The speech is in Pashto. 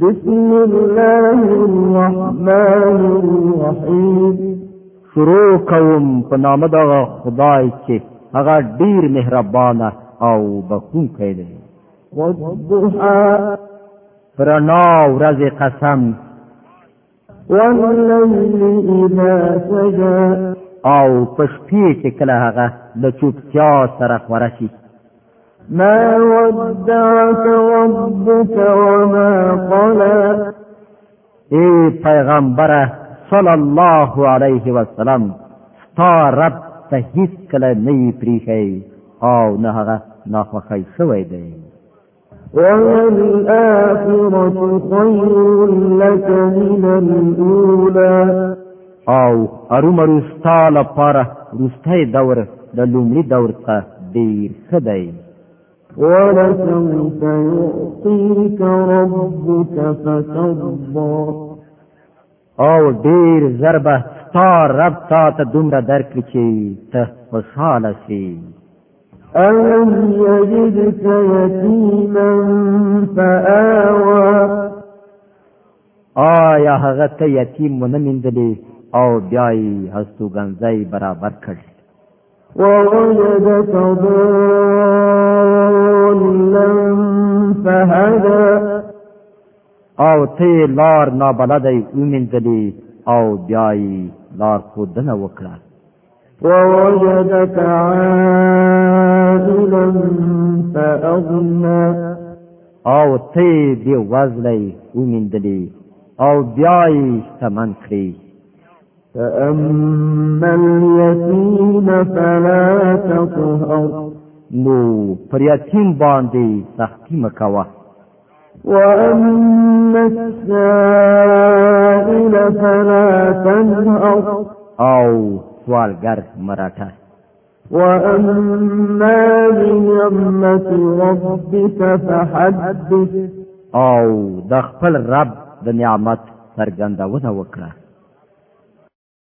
بسم الله الرحمن الرحیم شروع کوم په نام د خدای چې هغه ډیر مهربان او بخښونکی دی والضحى فرنا ورځ قسم والليل اذا سجى او پښتې چې کله هغه د چوپتیا سره خورشي ما ودعك ربك وما قلى ای پیغمبره صلی الله علیه وسلم ستا رب ته هیڅ کله نه پریخی او نه هغه ناخوښی شوی دی وَالْآخِرَةُ خَيْرٌ لَكَ مِنَ الْأُولَى او ارومرو ستا لپاره رسته دور د لومړي دور څخه ډیر ښه دی ولسوف يعطيك ربك فترضى او ډیر ضربه ستا رب تا ته دومره درکړي چې ته خوشحاله شي أَلَمْ يَجِدْكَ يَتِيمًا فَآوَى آیا هغه ته یتیم ونه میندلې او بیا یې هستوګنځي برابر کړ وَوَجَدَكَ ضَالًّا فهدا او ته لار نابلدی ومنځلې او بیاي لار خودنه وکړه ووجدك عائلا فأغنى او تی دی وزلی ومندلی او بیای سمن کری فأما اليتيم فلا تطهر نو پر یتیم باندې سختی مکوه وَأَمَّا السَّائِلَ فَلَا تَنْهَرْ او سوالګر مراټه وَأَمَّا بِنِعْمَةِ رَبِّكَ فَحَدِّثْ او د خپل رب د نعمت څرګندونه وکړه